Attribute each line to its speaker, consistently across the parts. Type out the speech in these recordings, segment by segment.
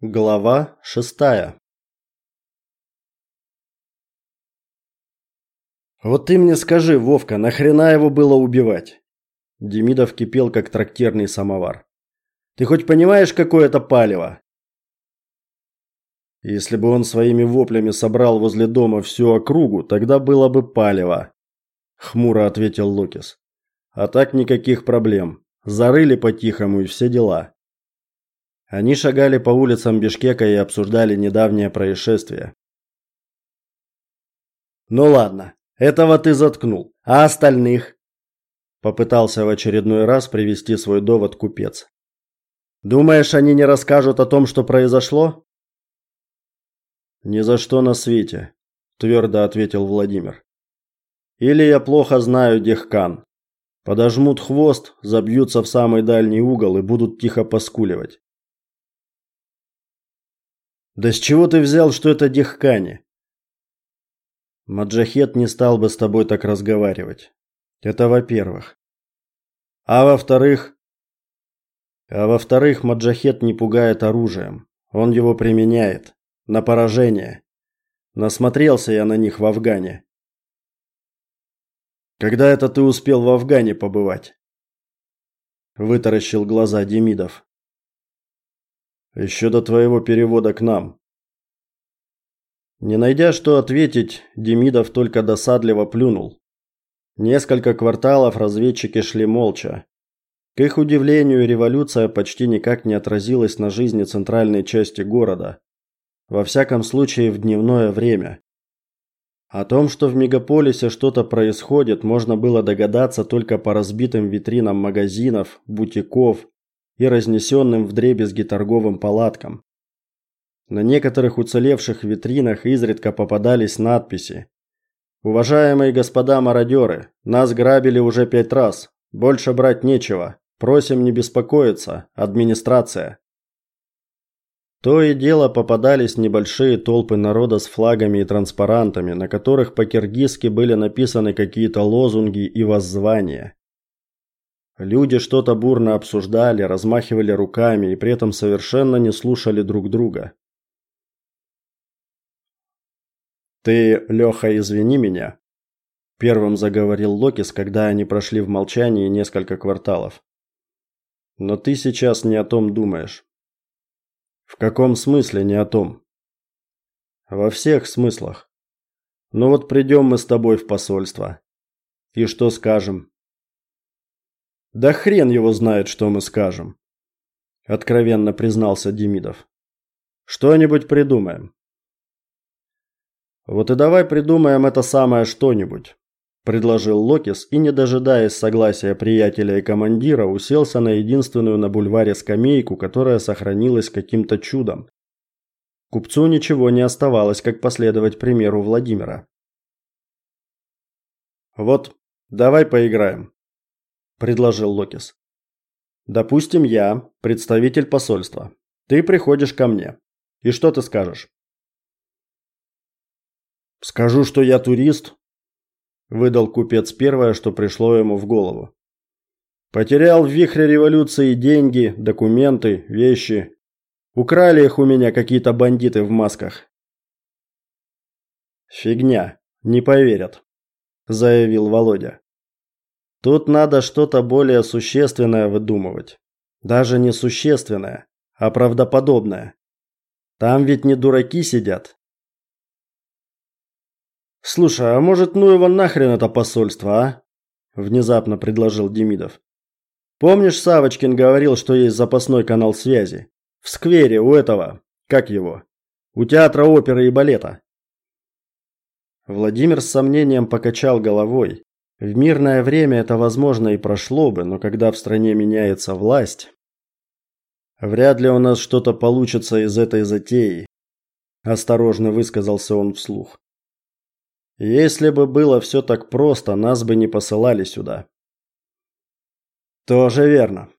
Speaker 1: Глава шестая Вот ты мне скажи, Вовка, нахрена его было убивать? Демидов кипел как трактирный самовар. Ты хоть понимаешь, какое это палево? Если бы он своими воплями собрал возле дома всю округу, тогда было бы палево, хмуро ответил Лукис. А так никаких проблем. Зарыли по-тихому и все дела. Они шагали по улицам Бишкека и обсуждали недавнее происшествие. Ну ладно, этого ты заткнул. А остальных? Попытался в очередной раз привести свой довод купец. Думаешь, они не расскажут о том, что произошло? Ни за что на свете, твердо ответил Владимир. Или я плохо знаю Дехкан. Подожмут хвост, забьются в самый дальний угол и будут тихо поскуливать. Да с чего ты взял, что это Дехкани? Маджахет не стал бы с тобой так разговаривать. Это во-первых. А во-вторых, а во-вторых, Маджахет не пугает оружием. Он его применяет на поражение. Насмотрелся я на них в Афгане. Когда это ты успел в Афгане побывать? Вытаращил глаза Демидов. Еще до твоего перевода к нам. Не найдя что ответить, Демидов только досадливо плюнул. Несколько кварталов разведчики шли молча. К их удивлению, революция почти никак не отразилась на жизни центральной части города. Во всяком случае, в дневное время. О том, что в мегаполисе что-то происходит, можно было догадаться только по разбитым витринам магазинов, бутиков и разнесенным вдребезги торговым палаткам. На некоторых уцелевших витринах изредка попадались надписи. «Уважаемые господа мародеры, нас грабили уже пять раз. Больше брать нечего. Просим не беспокоиться. Администрация». То и дело попадались небольшие толпы народа с флагами и транспарантами, на которых по-киргизски были написаны какие-то лозунги и воззвания. Люди что-то бурно обсуждали, размахивали руками и при этом совершенно не слушали друг друга. Ты, Леха, извини меня, первым заговорил Локис, когда они прошли в молчании несколько кварталов. Но ты сейчас не о том думаешь. В каком смысле не о том? Во всех смыслах. Ну вот придем мы с тобой в посольство. И что скажем? Да хрен его знает, что мы скажем, откровенно признался Демидов. Что-нибудь придумаем. Вот и давай придумаем это самое что-нибудь предложил Локис и, не дожидаясь согласия приятеля и командира, уселся на единственную на бульваре скамейку, которая сохранилась каким-то чудом. Купцу ничего не оставалось, как последовать примеру Владимира. Вот, давай поиграем, предложил Локис. Допустим, я представитель посольства. Ты приходишь ко мне. И что ты скажешь? Скажу, что я турист, выдал купец первое, что пришло ему в голову. Потерял в вихре революции деньги, документы, вещи. Украли их у меня какие-то бандиты в масках. Фигня, не поверят, заявил Володя. Тут надо что-то более существенное выдумывать. Даже не существенное, а правдоподобное. Там ведь не дураки сидят, Слушай, а может, ну его нахрен это посольство, а? внезапно предложил Демидов. Помнишь, Савочкин говорил, что есть запасной канал связи в сквере у этого, как его? У театра оперы и балета. Владимир с сомнением покачал головой. В мирное время это возможно и прошло бы, но когда в стране меняется власть, вряд ли у нас что-то получится из этой затеи, осторожно высказался он вслух. Если бы было все так просто, нас бы не посылали сюда. Тоже верно.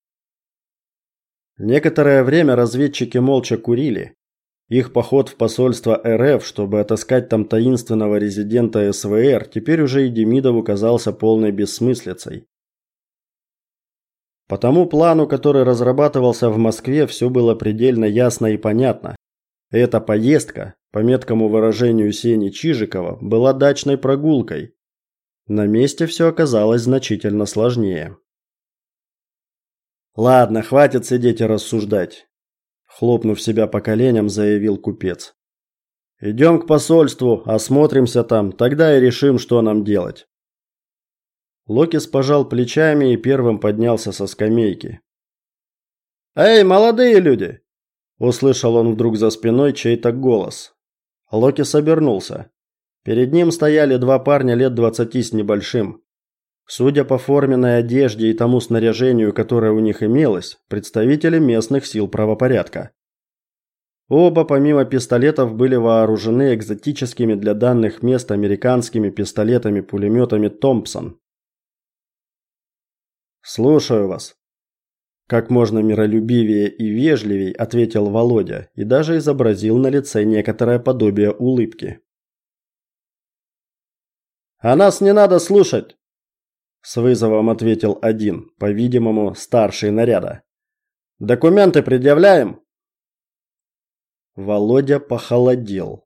Speaker 1: Некоторое время разведчики молча курили. Их поход в посольство РФ, чтобы отыскать там таинственного резидента СВР, теперь уже и Демидову казался полной бессмыслицей. По тому плану, который разрабатывался в Москве, все было предельно ясно и понятно. Эта поездка, по меткому выражению Сени Чижикова, была дачной прогулкой. На месте все оказалось значительно сложнее. Ладно, хватит сидеть и рассуждать, хлопнув себя по коленям, заявил купец. Идем к посольству, осмотримся там, тогда и решим, что нам делать. Локис пожал плечами и первым поднялся со скамейки. «Эй, молодые люди!» Услышал он вдруг за спиной чей-то голос. Локис обернулся. Перед ним стояли два парня лет двадцати с небольшим. Судя по форменной одежде и тому снаряжению, которое у них имелось, представители местных сил правопорядка. Оба помимо пистолетов были вооружены экзотическими для данных мест американскими пистолетами-пулеметами Томпсон. Слушаю вас. Как можно миролюбивее и вежливей ответил Володя и даже изобразил на лице некоторое подобие улыбки. А нас не надо слушать, с вызовом ответил один, по-видимому, старший наряда. Документы предъявляем. Володя похолодел.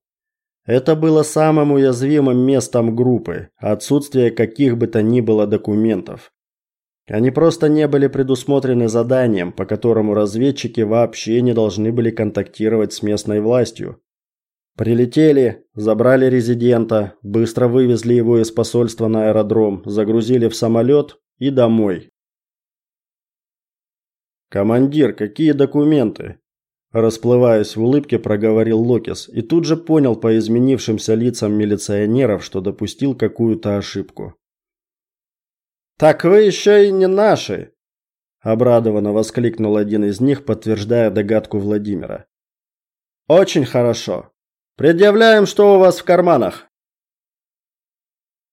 Speaker 1: Это было самым уязвимым местом группы отсутствие каких бы то ни было документов. Они просто не были предусмотрены заданием, по которому разведчики вообще не должны были контактировать с местной властью. Прилетели, забрали резидента, быстро вывезли его из посольства на аэродром, загрузили в самолет и домой. Командир, какие документы? Расплываясь в улыбке, проговорил Локис и тут же понял по изменившимся лицам милиционеров, что допустил какую-то ошибку. Так вы еще и не наши, обрадованно воскликнул один из них, подтверждая догадку Владимира. Очень хорошо. Предъявляем, что у вас в карманах.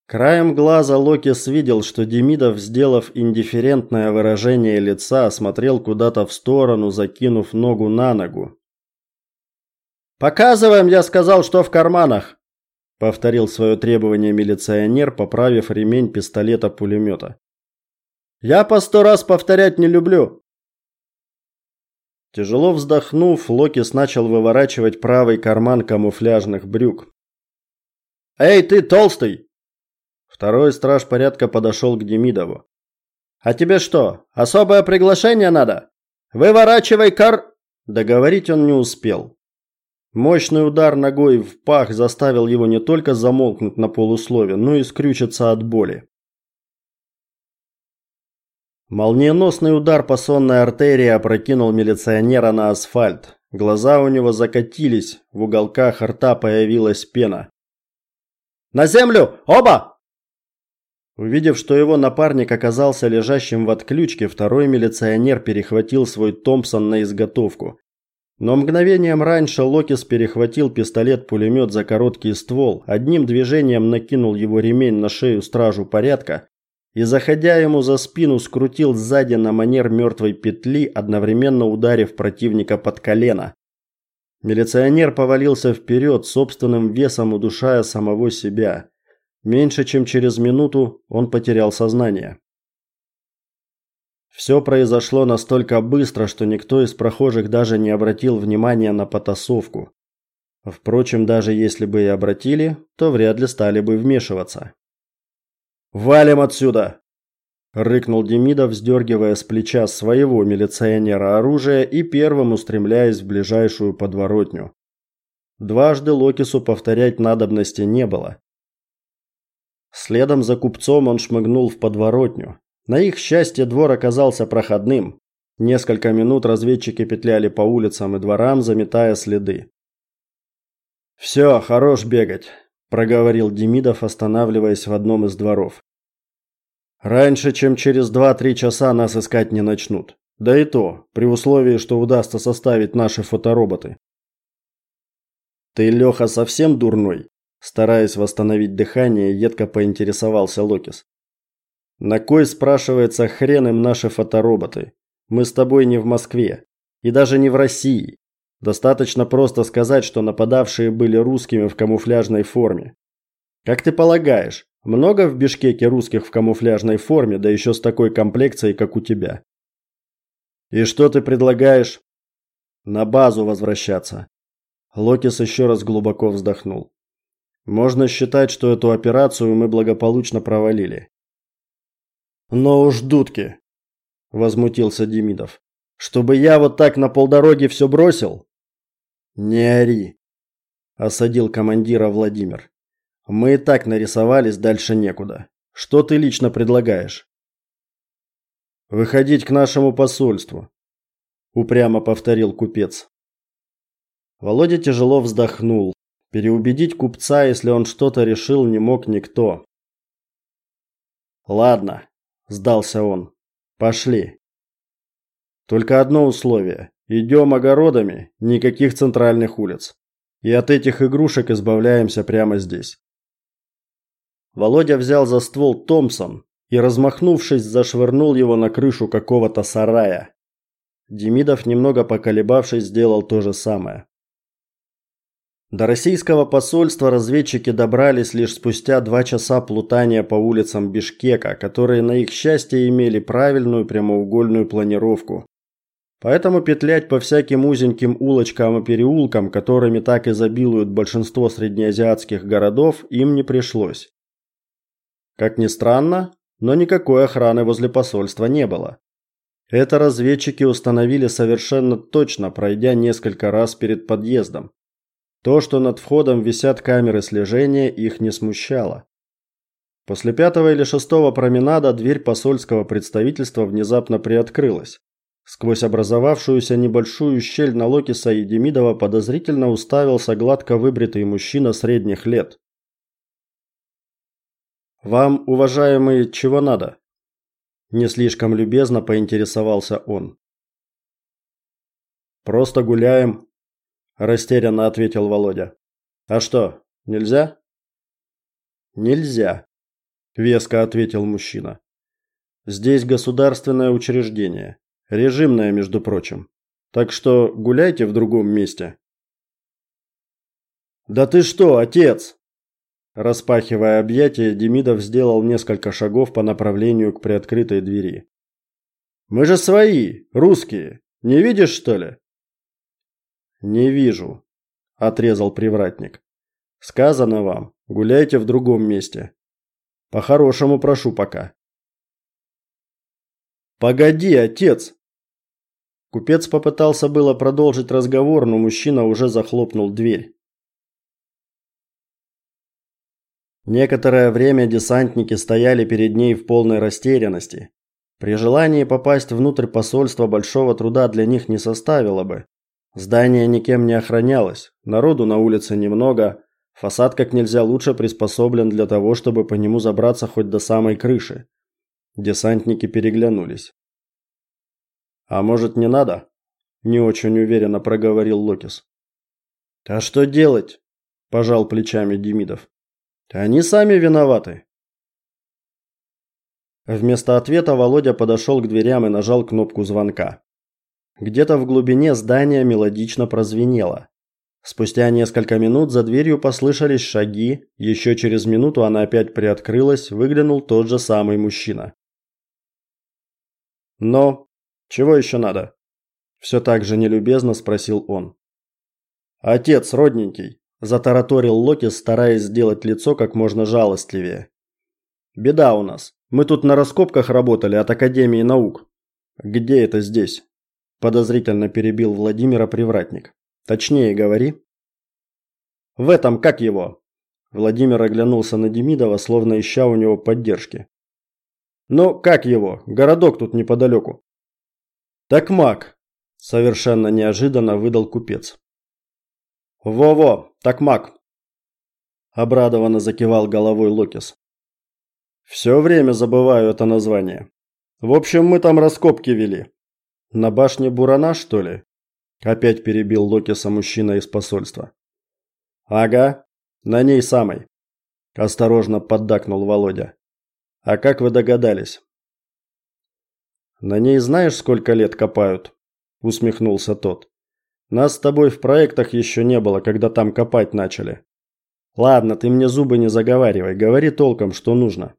Speaker 1: Краем глаза Локис видел, что Демидов, сделав индифферентное выражение лица, смотрел куда-то в сторону, закинув ногу на ногу. Показываем, я сказал, что в карманах повторил свое требование милиционер, поправив ремень пистолета-пулемета. Я по сто раз повторять не люблю. Тяжело вздохнув, Локис начал выворачивать правый карман камуфляжных брюк. Эй, ты толстый! Второй страж порядка подошел к Демидову. А тебе что, особое приглашение надо? Выворачивай кар Договорить он не успел. Мощный удар ногой в пах заставил его не только замолкнуть на полуслове, но и скрючиться от боли. Молниеносный удар по сонной артерии опрокинул милиционера на асфальт. Глаза у него закатились, в уголках рта появилась пена. «На землю! Оба!» Увидев, что его напарник оказался лежащим в отключке, второй милиционер перехватил свой Томпсон на изготовку. Но мгновением раньше Локис перехватил пистолет-пулемет за короткий ствол, одним движением накинул его ремень на шею стражу порядка и, заходя ему за спину, скрутил сзади на манер мертвой петли, одновременно ударив противника под колено. Милиционер повалился вперед, собственным весом удушая самого себя. Меньше чем через минуту он потерял сознание. Все произошло настолько быстро, что никто из прохожих даже не обратил внимания на потасовку. Впрочем, даже если бы и обратили, то вряд ли стали бы вмешиваться. «Валим отсюда!» – рыкнул Демидов, сдергивая с плеча своего милиционера оружие и первым устремляясь в ближайшую подворотню. Дважды Локису повторять надобности не было. Следом за купцом он шмыгнул в подворотню, на их счастье двор оказался проходным. Несколько минут разведчики петляли по улицам и дворам, заметая следы. «Все, хорош бегать», – проговорил Демидов, останавливаясь в одном из дворов. «Раньше, чем через два-три часа нас искать не начнут. Да и то, при условии, что удастся составить наши фотороботы». «Ты, Леха, совсем дурной?» Стараясь восстановить дыхание, едко поинтересовался Локис. На кой, спрашивается, хрен им наши фотороботы? Мы с тобой не в Москве. И даже не в России. Достаточно просто сказать, что нападавшие были русскими в камуфляжной форме. Как ты полагаешь, много в Бишкеке русских в камуфляжной форме, да еще с такой комплекцией, как у тебя? И что ты предлагаешь? На базу возвращаться. Локис еще раз глубоко вздохнул. Можно считать, что эту операцию мы благополучно провалили. Но уж дудки, возмутился Демидов. Чтобы я вот так на полдороги все бросил? Не ори, осадил командира Владимир. Мы и так нарисовались, дальше некуда. Что ты лично предлагаешь? Выходить к нашему посольству, упрямо повторил купец. Володя тяжело вздохнул. Переубедить купца, если он что-то решил, не мог никто. Ладно, сдался он. Пошли. Только одно условие. Идем огородами, никаких центральных улиц. И от этих игрушек избавляемся прямо здесь. Володя взял за ствол Томпсон и, размахнувшись, зашвырнул его на крышу какого-то сарая. Демидов, немного поколебавшись, сделал то же самое. До российского посольства разведчики добрались лишь спустя два часа плутания по улицам Бишкека, которые на их счастье имели правильную прямоугольную планировку. Поэтому петлять по всяким узеньким улочкам и переулкам, которыми так изобилуют большинство среднеазиатских городов, им не пришлось. Как ни странно, но никакой охраны возле посольства не было. Это разведчики установили совершенно точно, пройдя несколько раз перед подъездом. То, что над входом висят камеры слежения, их не смущало. После пятого или шестого променада дверь посольского представительства внезапно приоткрылась. Сквозь образовавшуюся небольшую щель на Локиса и Демидова подозрительно уставился гладко выбритый мужчина средних лет. Вам, уважаемый, чего надо? Не слишком любезно поинтересовался он. Просто гуляем, растерянно ответил Володя. А что, нельзя? Нельзя, веско ответил мужчина. Здесь государственное учреждение, режимное, между прочим. Так что гуляйте в другом месте. Да ты что, отец? Распахивая объятия, Демидов сделал несколько шагов по направлению к приоткрытой двери. Мы же свои, русские. Не видишь, что ли? Не вижу, отрезал привратник. Сказано вам, гуляйте в другом месте. По-хорошему прошу пока. Погоди, отец. Купец попытался было продолжить разговор, но мужчина уже захлопнул дверь. Некоторое время десантники стояли перед ней в полной растерянности. При желании попасть внутрь посольства большого труда для них не составило бы. Здание никем не охранялось, народу на улице немного, фасад как нельзя лучше приспособлен для того, чтобы по нему забраться хоть до самой крыши. Десантники переглянулись. А может, не надо? не очень уверенно проговорил Локис. А что делать? пожал плечами Демидов. Они сами виноваты. Вместо ответа Володя подошел к дверям и нажал кнопку звонка. Где-то в глубине здания мелодично прозвенело. Спустя несколько минут за дверью послышались шаги, еще через минуту она опять приоткрылась, выглянул тот же самый мужчина. «Но, чего еще надо?» Все так же нелюбезно спросил он. «Отец, родненький, затараторил Локи, стараясь сделать лицо как можно жалостливее. Беда у нас. Мы тут на раскопках работали от Академии наук. Где это здесь? подозрительно перебил Владимира привратник. Точнее говори. В этом как его? Владимир оглянулся на Демидова, словно ища у него поддержки. Ну, как его? Городок тут неподалеку. Так маг, совершенно неожиданно выдал купец. Во-во, так маг. Обрадованно закивал головой Локис. Все время забываю это название. В общем, мы там раскопки вели. На башне Бурана, что ли? Опять перебил Локиса мужчина из посольства. Ага, на ней самой. Осторожно поддакнул Володя. А как вы догадались? На ней знаешь, сколько лет копают? усмехнулся тот. Нас с тобой в проектах еще не было, когда там копать начали. Ладно, ты мне зубы не заговаривай, говори толком, что нужно.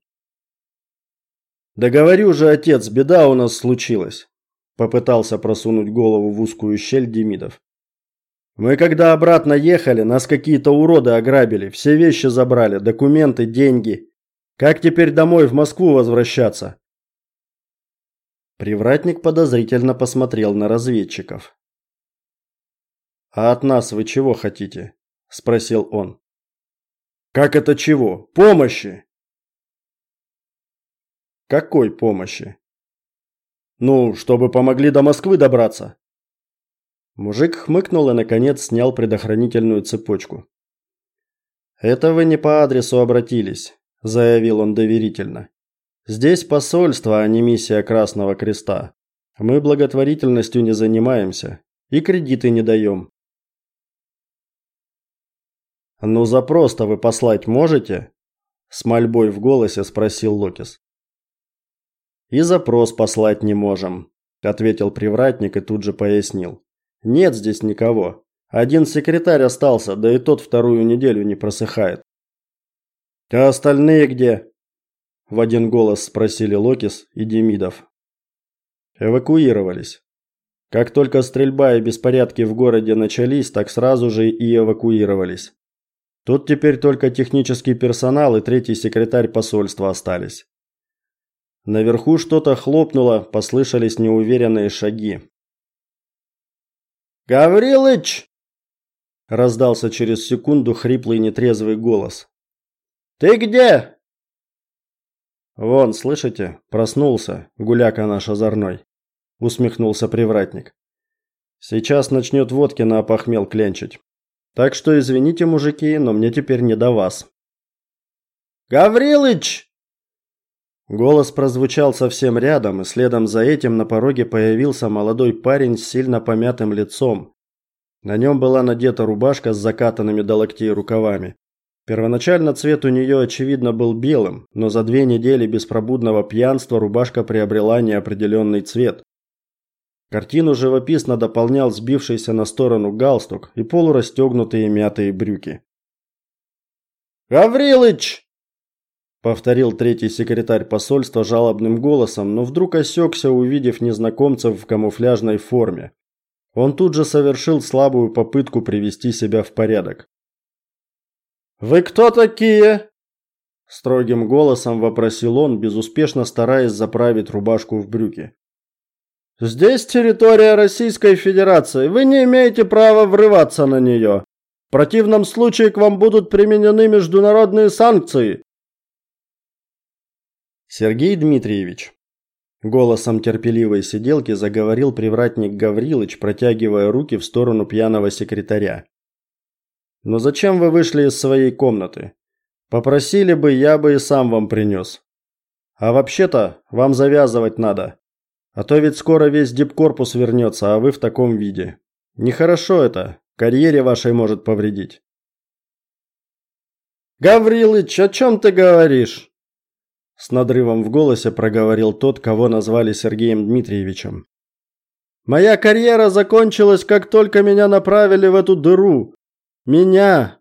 Speaker 1: Да говорю же, отец, беда у нас случилась. попытался просунуть голову в узкую щель Демидов. Мы когда обратно ехали, нас какие-то уроды ограбили, все вещи забрали, документы, деньги. Как теперь домой в Москву возвращаться? Привратник подозрительно посмотрел на разведчиков. А от нас вы чего хотите? спросил он. Как это чего? Помощи. Какой помощи? Ну, чтобы помогли до Москвы добраться. Мужик хмыкнул и, наконец, снял предохранительную цепочку. «Это вы не по адресу обратились», – заявил он доверительно. «Здесь посольство, а не миссия Красного Креста. Мы благотворительностью не занимаемся и кредиты не даем». «Ну, запрос-то вы послать можете?» – с мольбой в голосе спросил Локис. «И запрос послать не можем», – ответил привратник и тут же пояснил. Нет здесь никого. Один секретарь остался, да и тот вторую неделю не просыхает. А остальные где? В один голос спросили Локис и Демидов. Эвакуировались. Как только стрельба и беспорядки в городе начались, так сразу же и эвакуировались. Тут теперь только технический персонал и третий секретарь посольства остались. Наверху что-то хлопнуло, послышались неуверенные шаги. «Гаврилыч!» – раздался через секунду хриплый нетрезвый голос. «Ты где?» «Вон, слышите? Проснулся, гуляка наш озорной», – усмехнулся привратник. «Сейчас начнет водки на опохмел кленчить. Так что извините, мужики, но мне теперь не до вас». «Гаврилыч!» Голос прозвучал совсем рядом, и следом за этим на пороге появился молодой парень с сильно помятым лицом. На нем была надета рубашка с закатанными до локтей рукавами. Первоначально цвет у нее очевидно был белым, но за две недели беспробудного пьянства рубашка приобрела неопределенный цвет. Картину живописно дополнял сбившийся на сторону галстук и полурастегнутые мятые брюки. «Гаврилыч!» повторил третий секретарь посольства жалобным голосом, но вдруг осекся, увидев незнакомцев в камуфляжной форме. Он тут же совершил слабую попытку привести себя в порядок. Вы кто такие? строгим голосом вопросил он, безуспешно стараясь заправить рубашку в брюки. Здесь территория Российской Федерации. Вы не имеете права врываться на нее. В противном случае к вам будут применены международные санкции. Сергей Дмитриевич. Голосом терпеливой сиделки заговорил привратник Гаврилыч, протягивая руки в сторону пьяного секретаря. Но зачем вы вышли из своей комнаты? Попросили бы, я бы и сам вам принес. А вообще-то, вам завязывать надо. А то ведь скоро весь дипкорпус вернется, а вы в таком виде. Нехорошо это, карьере вашей может повредить. Гаврилыч, о чем ты говоришь? С надрывом в голосе проговорил тот, кого назвали Сергеем Дмитриевичем. Моя карьера закончилась, как только меня направили в эту дыру. Меня,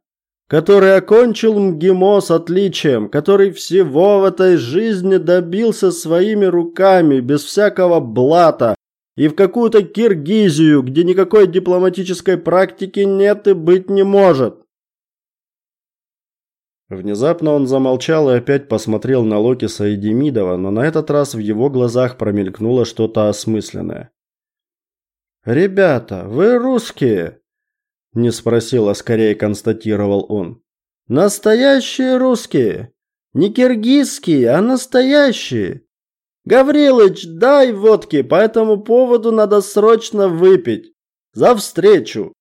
Speaker 1: который окончил МГИМО с отличием, который всего в этой жизни добился своими руками, без всякого блата, и в какую-то Киргизию, где никакой дипломатической практики нет и быть не может. Внезапно он замолчал и опять посмотрел на Локиса и Демидова, но на этот раз в его глазах промелькнуло что-то осмысленное. «Ребята, вы русские?» Не спросил, а скорее констатировал он. «Настоящие русские! Не киргизские, а настоящие! Гаврилыч, дай водки, по этому поводу надо срочно выпить! За встречу!»